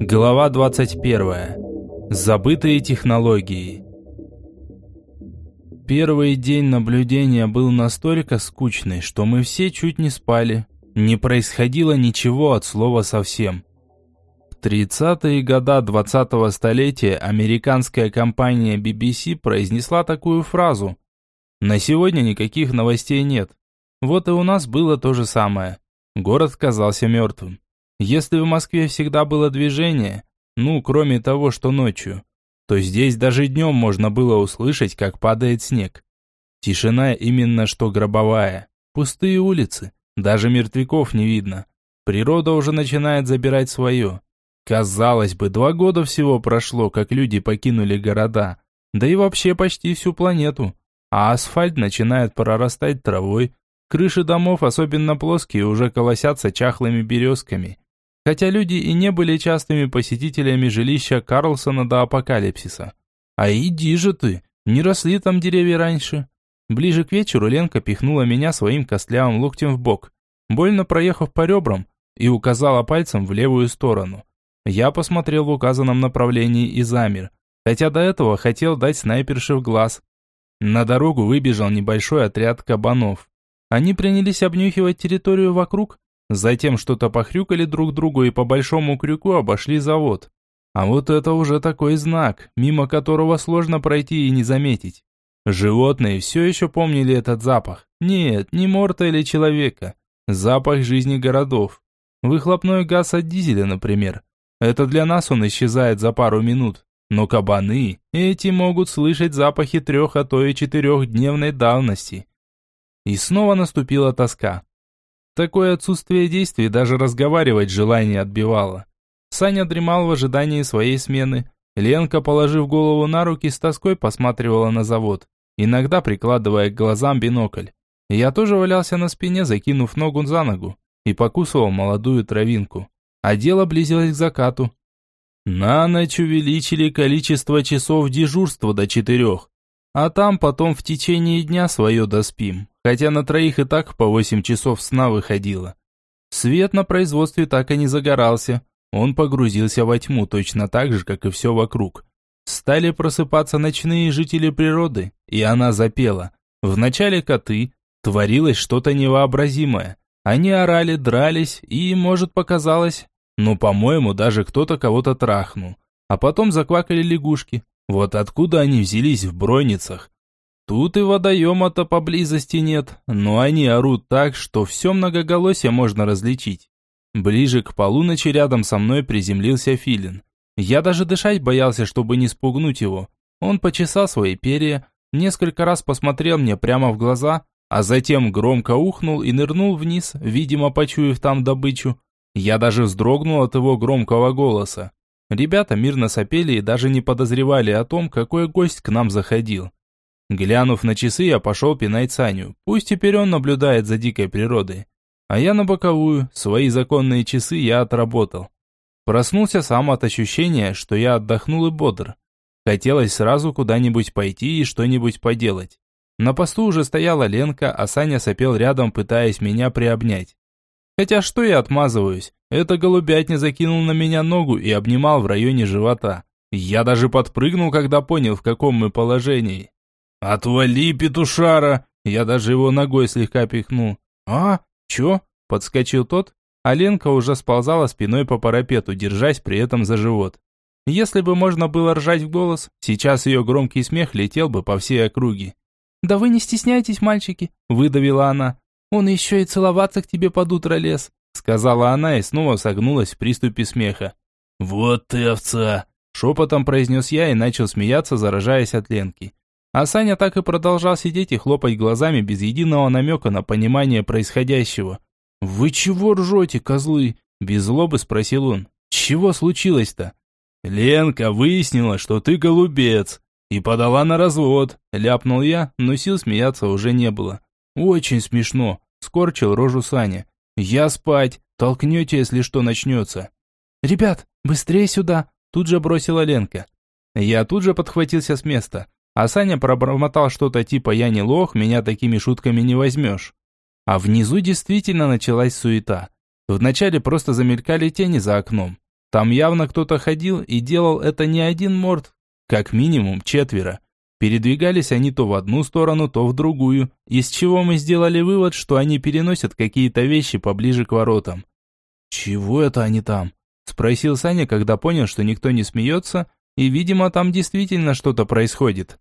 Глава 21. Забытые технологии. Первый день наблюдения был настолько скучный, что мы все чуть не спали. Не происходило ничего от слова совсем. В 30-е года 20-го столетия американская компания BBC произнесла такую фразу. На сегодня никаких новостей нет. Вот и у нас было то же самое. Город казался мертвым. Если в Москве всегда было движение, ну, кроме того, что ночью, то здесь даже днем можно было услышать, как падает снег. Тишина именно что гробовая. Пустые улицы, даже мертвяков не видно. Природа уже начинает забирать свое. Казалось бы, два года всего прошло, как люди покинули города, да и вообще почти всю планету. А асфальт начинает прорастать травой, крыши домов, особенно плоские, уже колосятся чахлыми березками. Хотя люди и не были частыми посетителями жилища Карлсона до апокалипсиса. А иди же ты, не росли там деревья раньше. Ближе к вечеру Ленка пихнула меня своим костлявым локтем в бок, больно проехав по ребрам, и указала пальцем в левую сторону. Я посмотрел в указанном направлении и замер, хотя до этого хотел дать снайперше в глаз. На дорогу выбежал небольшой отряд кабанов. Они принялись обнюхивать территорию вокруг, затем что-то похрюкали друг другу и по большому крюку обошли завод. А вот это уже такой знак, мимо которого сложно пройти и не заметить. Животные все еще помнили этот запах. Нет, не морта или человека. Запах жизни городов. Выхлопной газ от дизеля, например. Это для нас он исчезает за пару минут. Но кабаны, эти могут слышать запахи трех, а то и четырехдневной давности. И снова наступила тоска. Такое отсутствие действий даже разговаривать желание отбивало. Саня дремал в ожидании своей смены. Ленка, положив голову на руки, с тоской посматривала на завод, иногда прикладывая к глазам бинокль. Я тоже валялся на спине, закинув ногу за ногу, и покусывал молодую травинку. А дело близилось к закату. На ночь увеличили количество часов дежурства до четырех. А там потом в течение дня свое доспим. Хотя на троих и так по восемь часов сна выходило. Свет на производстве так и не загорался. Он погрузился во тьму точно так же, как и все вокруг. Стали просыпаться ночные жители природы, и она запела. Вначале коты, творилось что-то невообразимое. Они орали, дрались, и, может, показалось, но, по-моему, даже кто-то кого-то трахнул. А потом заквакали лягушки. Вот откуда они взялись в броницах? Тут и водоема-то поблизости нет, но они орут так, что все многоголосие можно различить. Ближе к полуночи рядом со мной приземлился филин. Я даже дышать боялся, чтобы не спугнуть его. Он почесал свои перья, несколько раз посмотрел мне прямо в глаза, а затем громко ухнул и нырнул вниз, видимо, почуяв там добычу. Я даже вздрогнул от его громкого голоса. Ребята мирно сопели и даже не подозревали о том, какой гость к нам заходил. Глянув на часы, я пошел пинать Саню. Пусть теперь он наблюдает за дикой природой. А я на боковую, свои законные часы я отработал. Проснулся сам от ощущения, что я отдохнул и бодр. Хотелось сразу куда-нибудь пойти и что-нибудь поделать. На посту уже стояла Ленка, а Саня сопел рядом, пытаясь меня приобнять. Хотя что я отмазываюсь? Это голубятня закинул на меня ногу и обнимал в районе живота. Я даже подпрыгнул, когда понял, в каком мы положении. «Отвали, петушара!» Я даже его ногой слегка пихнул. «А? Чё?» – подскочил тот, а Ленка уже сползала спиной по парапету, держась при этом за живот. Если бы можно было ржать в голос, сейчас ее громкий смех летел бы по всей округе. «Да вы не стесняйтесь, мальчики!» – выдавила она. «Он еще и целоваться к тебе под утро лез», сказала она и снова согнулась в приступе смеха. «Вот ты овца!» Шепотом произнес я и начал смеяться, заражаясь от Ленки. А Саня так и продолжал сидеть и хлопать глазами без единого намека на понимание происходящего. «Вы чего ржете, козлы?» – без злобы спросил он. «Чего случилось-то?» «Ленка выяснила, что ты голубец, и подала на развод», – ляпнул я, но сил смеяться уже не было. «Очень смешно», – скорчил рожу Саня. «Я спать. Толкнете, если что начнется». «Ребят, быстрее сюда!» – тут же бросила Ленка. Я тут же подхватился с места, а Саня пробормотал что-то типа «я не лох, меня такими шутками не возьмешь». А внизу действительно началась суета. Вначале просто замелькали тени за окном. Там явно кто-то ходил и делал это не один морд, как минимум четверо. Передвигались они то в одну сторону, то в другую, из чего мы сделали вывод, что они переносят какие-то вещи поближе к воротам. «Чего это они там?» – спросил Саня, когда понял, что никто не смеется, и, видимо, там действительно что-то происходит.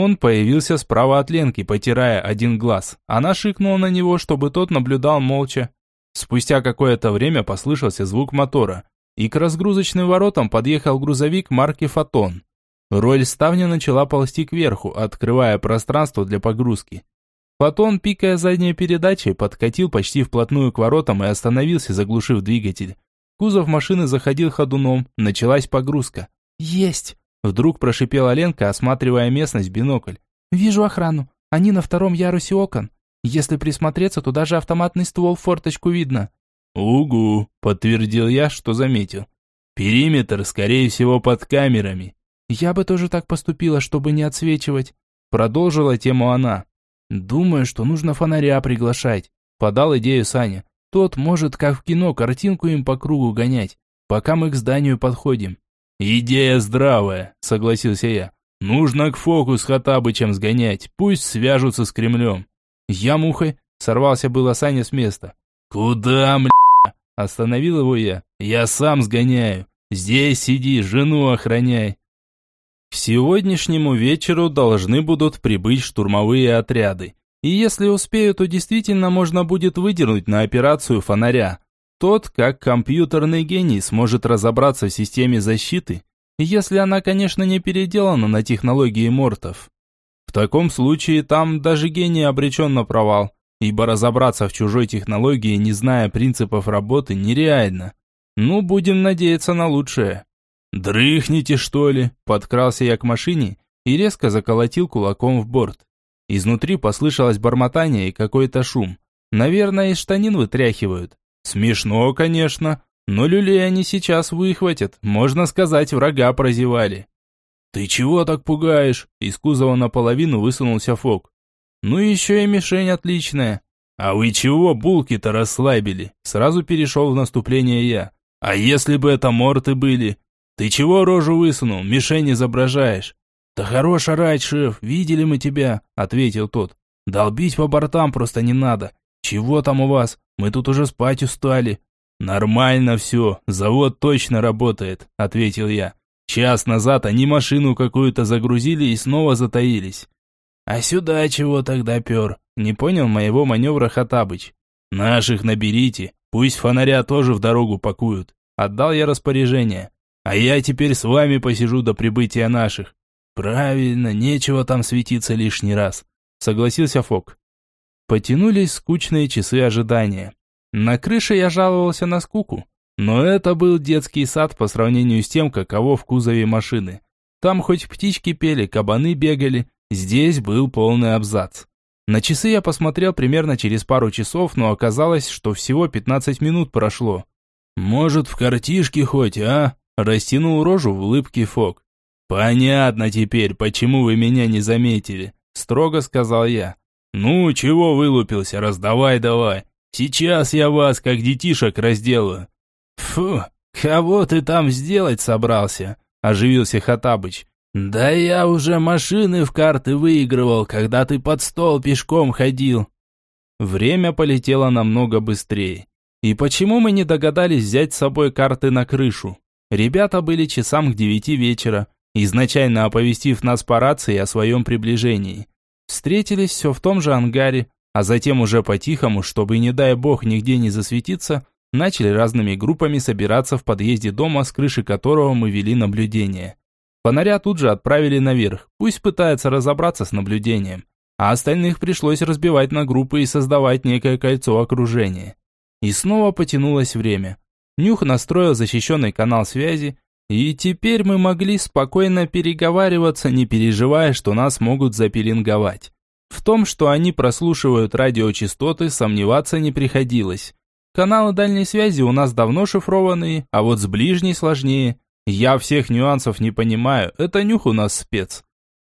Он появился справа от Ленки, потирая один глаз. Она шикнула на него, чтобы тот наблюдал молча. Спустя какое-то время послышался звук мотора, и к разгрузочным воротам подъехал грузовик марки «Фотон». Роль ставня начала ползти кверху, открывая пространство для погрузки. Фотон, пикая задней передачей, подкатил почти вплотную к воротам и остановился, заглушив двигатель. Кузов машины заходил ходуном, началась погрузка. «Есть!» Вдруг прошипела Ленка, осматривая местность в бинокль. «Вижу охрану. Они на втором ярусе окон. Если присмотреться, то даже автоматный ствол в форточку видно». «Угу», — подтвердил я, что заметил. «Периметр, скорее всего, под камерами». «Я бы тоже так поступила, чтобы не отсвечивать», — продолжила тему она. «Думаю, что нужно фонаря приглашать», — подал идею Саня. «Тот может, как в кино, картинку им по кругу гонять, пока мы к зданию подходим». «Идея здравая», — согласился я. «Нужно к фокус Хатабычем сгонять, пусть свяжутся с Кремлем». «Я мухой», — сорвался было Саня с места. «Куда, мля?» — остановил его я. «Я сам сгоняю. Здесь сиди, жену охраняй». К сегодняшнему вечеру должны будут прибыть штурмовые отряды. И если успею, то действительно можно будет выдернуть на операцию фонаря. Тот, как компьютерный гений, сможет разобраться в системе защиты, если она, конечно, не переделана на технологии мортов. В таком случае там даже гений обречен на провал, ибо разобраться в чужой технологии, не зная принципов работы, нереально. Ну, будем надеяться на лучшее. «Дрыхните, что ли?» – подкрался я к машине и резко заколотил кулаком в борт. Изнутри послышалось бормотание и какой-то шум. Наверное, из штанин вытряхивают. Смешно, конечно, но люлей они сейчас выхватят, можно сказать, врага прозевали. «Ты чего так пугаешь?» Из кузова наполовину высунулся Фок. «Ну еще и мишень отличная». «А вы чего булки-то расслабили?» Сразу перешел в наступление я. «А если бы это морты были? Ты чего рожу высунул, мишень изображаешь?» «Да хорош орать, шеф, видели мы тебя», — ответил тот. «Долбить по бортам просто не надо. Чего там у вас? Мы тут уже спать устали». «Нормально все, завод точно работает», — ответил я. «Час назад они машину какую-то загрузили и снова затаились». «А сюда чего тогда пер?» Не понял моего маневра Хатабыч. «Наших наберите, пусть фонаря тоже в дорогу пакуют». Отдал я распоряжение. «А я теперь с вами посижу до прибытия наших». «Правильно, нечего там светиться лишний раз», — согласился Фок. Потянулись скучные часы ожидания. На крыше я жаловался на скуку, но это был детский сад по сравнению с тем, каково в кузове машины. Там хоть птички пели, кабаны бегали, здесь был полный абзац. На часы я посмотрел примерно через пару часов, но оказалось, что всего 15 минут прошло. «Может, в картишке хоть, а?» Растянул рожу в улыбке Фок. «Понятно теперь, почему вы меня не заметили», строго сказал я. «Ну, чего вылупился, раздавай давай. Сейчас я вас, как детишек, разделаю». «Фу, кого ты там сделать собрался?» – оживился Хатабыч. «Да я уже машины в карты выигрывал, когда ты под стол пешком ходил». Время полетело намного быстрее. И почему мы не догадались взять с собой карты на крышу? Ребята были часам к девяти вечера, изначально оповестив нас по рации о своем приближении. Встретились все в том же ангаре, а затем уже по-тихому, чтобы, не дай бог, нигде не засветиться, начали разными группами собираться в подъезде дома, с крыши которого мы вели наблюдение. Фонаря тут же отправили наверх, пусть пытается разобраться с наблюдением, а остальных пришлось разбивать на группы и создавать некое кольцо окружения. И снова потянулось время. Нюх настроил защищенный канал связи, и теперь мы могли спокойно переговариваться, не переживая, что нас могут запеленговать. В том, что они прослушивают радиочастоты, сомневаться не приходилось. Каналы дальней связи у нас давно шифрованные, а вот с ближней сложнее. Я всех нюансов не понимаю, это нюх у нас спец.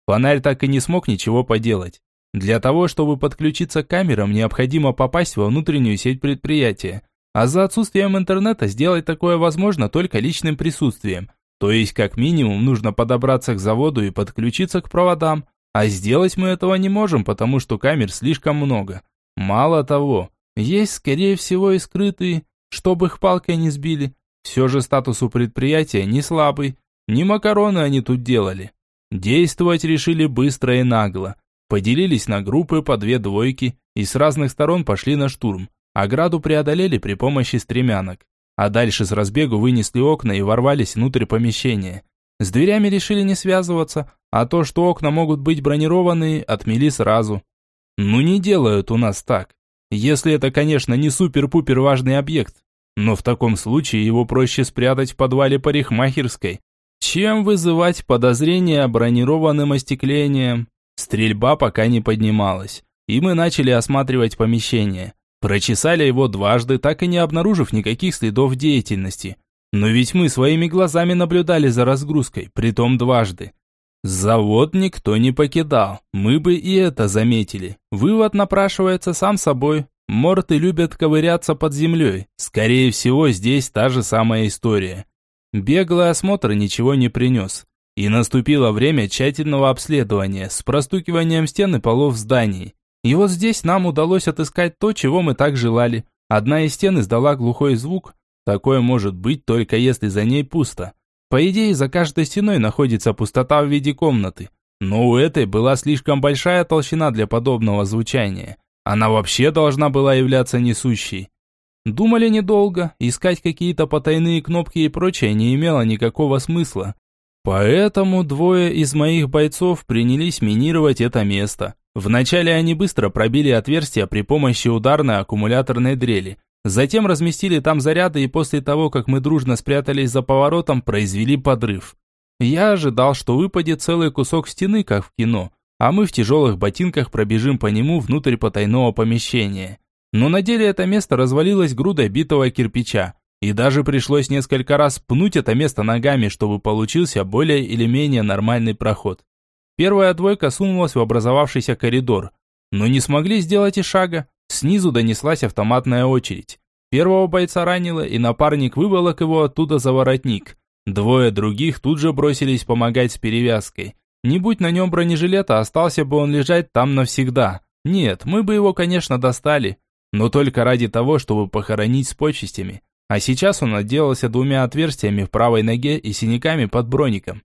Фонарь так и не смог ничего поделать. Для того, чтобы подключиться к камерам, необходимо попасть во внутреннюю сеть предприятия, А за отсутствием интернета сделать такое возможно только личным присутствием. То есть, как минимум, нужно подобраться к заводу и подключиться к проводам. А сделать мы этого не можем, потому что камер слишком много. Мало того, есть, скорее всего, и скрытые, чтобы их палкой не сбили. Все же статус у предприятия не слабый. Не макароны они тут делали. Действовать решили быстро и нагло. Поделились на группы по две двойки и с разных сторон пошли на штурм. Ограду преодолели при помощи стремянок. А дальше с разбегу вынесли окна и ворвались внутрь помещения. С дверями решили не связываться, а то, что окна могут быть бронированные, отмели сразу. Ну не делают у нас так. Если это, конечно, не супер-пупер важный объект. Но в таком случае его проще спрятать в подвале парикмахерской, чем вызывать подозрения бронированным остеклением. Стрельба пока не поднималась, и мы начали осматривать помещение. Прочесали его дважды, так и не обнаружив никаких следов деятельности. Но ведь мы своими глазами наблюдали за разгрузкой, притом дважды. Завод никто не покидал, мы бы и это заметили. Вывод напрашивается сам собой. Морты любят ковыряться под землей. Скорее всего, здесь та же самая история. Беглый осмотр ничего не принес. И наступило время тщательного обследования с простукиванием стен и полов зданий. И вот здесь нам удалось отыскать то, чего мы так желали. Одна из стен издала глухой звук. Такое может быть только если за ней пусто. По идее, за каждой стеной находится пустота в виде комнаты. Но у этой была слишком большая толщина для подобного звучания. Она вообще должна была являться несущей. Думали недолго, искать какие-то потайные кнопки и прочее не имело никакого смысла. Поэтому двое из моих бойцов принялись минировать это место. Вначале они быстро пробили отверстия при помощи ударной аккумуляторной дрели. Затем разместили там заряды и после того, как мы дружно спрятались за поворотом, произвели подрыв. Я ожидал, что выпадет целый кусок стены, как в кино, а мы в тяжелых ботинках пробежим по нему внутрь потайного помещения. Но на деле это место развалилось грудой битого кирпича, и даже пришлось несколько раз пнуть это место ногами, чтобы получился более или менее нормальный проход. Первая двойка сунулась в образовавшийся коридор, но не смогли сделать и шага. Снизу донеслась автоматная очередь. Первого бойца ранило, и напарник выволок его оттуда за воротник. Двое других тут же бросились помогать с перевязкой. Не будь на нем бронежилета, остался бы он лежать там навсегда. Нет, мы бы его, конечно, достали, но только ради того, чтобы похоронить с почестями. А сейчас он отделался двумя отверстиями в правой ноге и синяками под броником.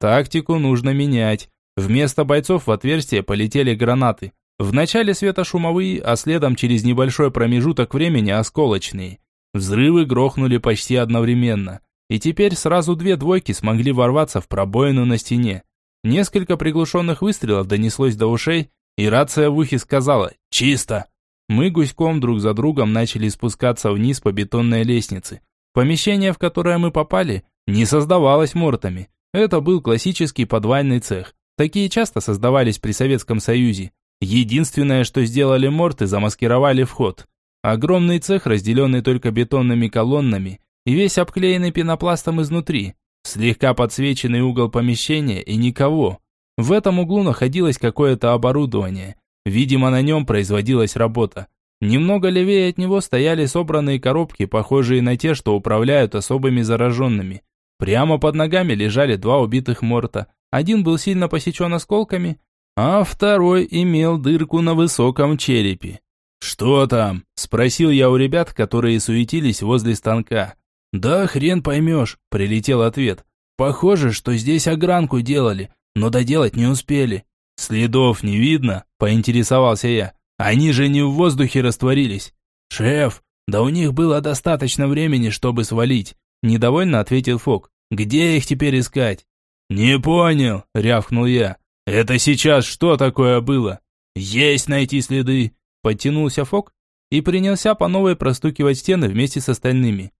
Тактику нужно менять. Вместо бойцов в отверстие полетели гранаты. Вначале светошумовые, а следом через небольшой промежуток времени осколочные. Взрывы грохнули почти одновременно. И теперь сразу две двойки смогли ворваться в пробоину на стене. Несколько приглушенных выстрелов донеслось до ушей, и рация в ухе сказала «Чисто!». Мы гуськом друг за другом начали спускаться вниз по бетонной лестнице. Помещение, в которое мы попали, не создавалось мортами. Это был классический подвальный цех. Такие часто создавались при Советском Союзе. Единственное, что сделали морты, замаскировали вход. Огромный цех, разделенный только бетонными колоннами, и весь обклеенный пенопластом изнутри. Слегка подсвеченный угол помещения и никого. В этом углу находилось какое-то оборудование. Видимо, на нем производилась работа. Немного левее от него стояли собранные коробки, похожие на те, что управляют особыми зараженными. Прямо под ногами лежали два убитых морта. Один был сильно посечен осколками, а второй имел дырку на высоком черепе. «Что там?» – спросил я у ребят, которые суетились возле станка. «Да хрен поймешь», – прилетел ответ. «Похоже, что здесь огранку делали, но доделать не успели». «Следов не видно?» – поинтересовался я. «Они же не в воздухе растворились». «Шеф, да у них было достаточно времени, чтобы свалить», – недовольно ответил Фок. «Где их теперь искать?» «Не понял», – рявкнул я. «Это сейчас что такое было?» «Есть найти следы», – подтянулся Фок и принялся по новой простукивать стены вместе с остальными.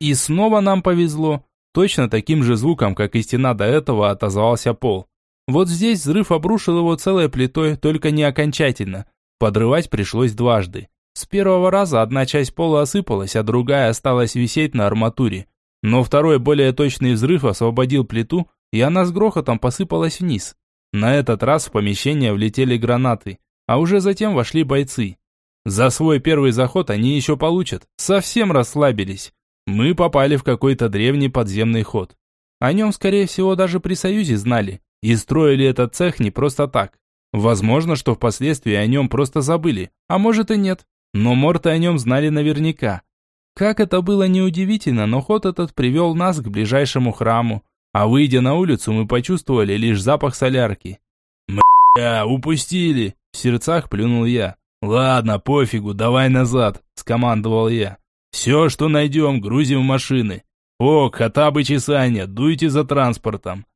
И снова нам повезло. Точно таким же звуком, как и стена до этого, отозвался пол. Вот здесь взрыв обрушил его целой плитой, только не окончательно. Подрывать пришлось дважды. С первого раза одна часть пола осыпалась, а другая осталась висеть на арматуре. Но второй более точный взрыв освободил плиту, и она с грохотом посыпалась вниз. На этот раз в помещение влетели гранаты, а уже затем вошли бойцы. За свой первый заход они еще получат. Совсем расслабились. Мы попали в какой-то древний подземный ход. О нем, скорее всего, даже при Союзе знали. И строили этот цех не просто так. Возможно, что впоследствии о нем просто забыли, а может и нет. Но морты о нем знали наверняка. Как это было неудивительно, но ход этот привел нас к ближайшему храму. А выйдя на улицу, мы почувствовали лишь запах солярки. «Мля, упустили!» – в сердцах плюнул я. «Ладно, пофигу, давай назад», – скомандовал я. «Все, что найдем, грузим в машины. О, Хатабы Чесания, дуйте за транспортом».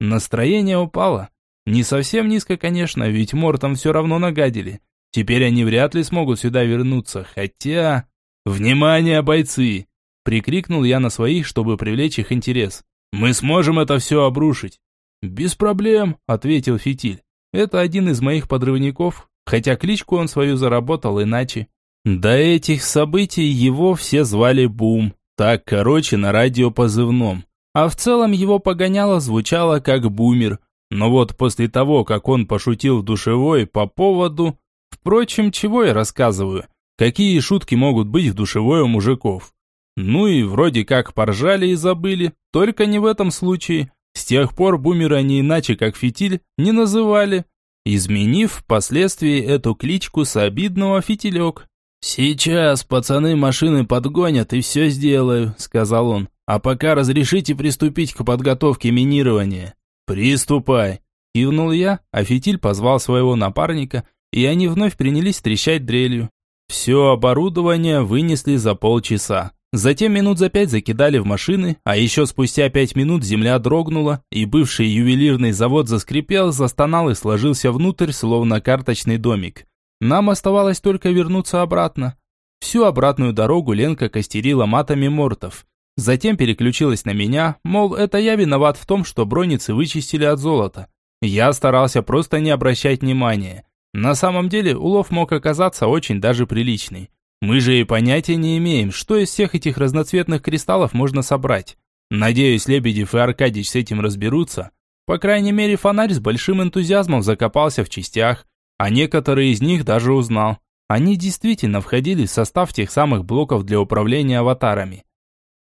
Настроение упало. Не совсем низко, конечно, ведь Мортом все равно нагадили. Теперь они вряд ли смогут сюда вернуться, хотя... «Внимание, бойцы!» Прикрикнул я на своих, чтобы привлечь их интерес. «Мы сможем это все обрушить!» «Без проблем», — ответил Фитиль. «Это один из моих подрывников, хотя кличку он свою заработал иначе». До этих событий его все звали Бум, так короче на радио позывном. А в целом его погоняло звучало как бумер. Но вот после того, как он пошутил в душевой по поводу... Впрочем, чего я рассказываю? Какие шутки могут быть в душевой у мужиков? Ну и вроде как поржали и забыли, только не в этом случае. С тех пор бумера не иначе, как фитиль, не называли, изменив впоследствии эту кличку с обидного фитилек. «Сейчас пацаны машины подгонят и все сделаю», — сказал он. «А пока разрешите приступить к подготовке минирования». «Приступай», — кивнул я, а фитиль позвал своего напарника, и они вновь принялись трещать дрелью. Все оборудование вынесли за полчаса. Затем минут за пять закидали в машины, а еще спустя пять минут земля дрогнула, и бывший ювелирный завод заскрипел, застонал и сложился внутрь, словно карточный домик. Нам оставалось только вернуться обратно. Всю обратную дорогу Ленка костерила матами мортов. Затем переключилась на меня, мол, это я виноват в том, что броницы вычистили от золота. Я старался просто не обращать внимания. На самом деле улов мог оказаться очень даже приличный. Мы же и понятия не имеем, что из всех этих разноцветных кристаллов можно собрать. Надеюсь, Лебедев и Аркадьич с этим разберутся. По крайней мере, фонарь с большим энтузиазмом закопался в частях, а некоторые из них даже узнал. Они действительно входили в состав тех самых блоков для управления аватарами.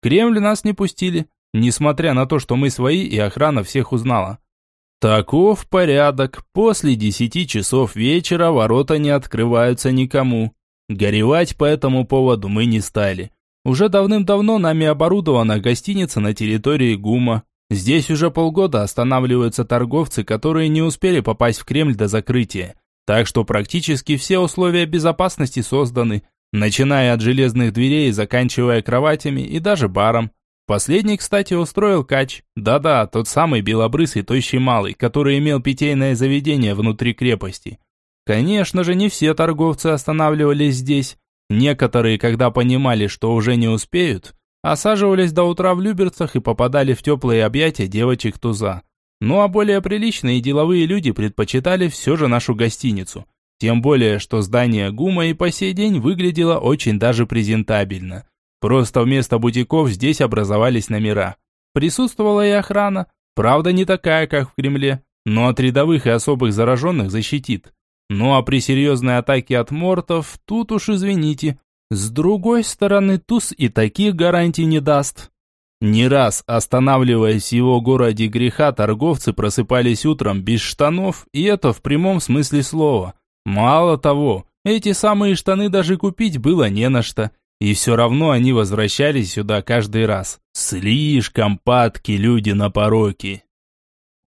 Кремль нас не пустили, несмотря на то, что мы свои и охрана всех узнала. Таков порядок. После десяти часов вечера ворота не открываются никому. Горевать по этому поводу мы не стали. Уже давным-давно нами оборудована гостиница на территории ГУМа. Здесь уже полгода останавливаются торговцы, которые не успели попасть в Кремль до закрытия. Так что практически все условия безопасности созданы, начиная от железных дверей заканчивая кроватями и даже баром. Последний, кстати, устроил кач. Да-да, тот самый белобрысый тощий малый, который имел питейное заведение внутри крепости. Конечно же, не все торговцы останавливались здесь. Некоторые, когда понимали, что уже не успеют, осаживались до утра в Люберцах и попадали в теплые объятия девочек Туза. Ну а более приличные деловые люди предпочитали все же нашу гостиницу. Тем более, что здание ГУМа и по сей день выглядело очень даже презентабельно. Просто вместо бутиков здесь образовались номера. Присутствовала и охрана, правда не такая, как в Кремле, но от рядовых и особых зараженных защитит. Ну а при серьезной атаке от мортов, тут уж извините. С другой стороны, туз и таких гарантий не даст. Не раз, останавливаясь в его городе греха, торговцы просыпались утром без штанов, и это в прямом смысле слова. Мало того, эти самые штаны даже купить было не на что. И все равно они возвращались сюда каждый раз. Слишком падки люди на пороки.